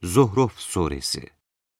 Zuhruf Suresi.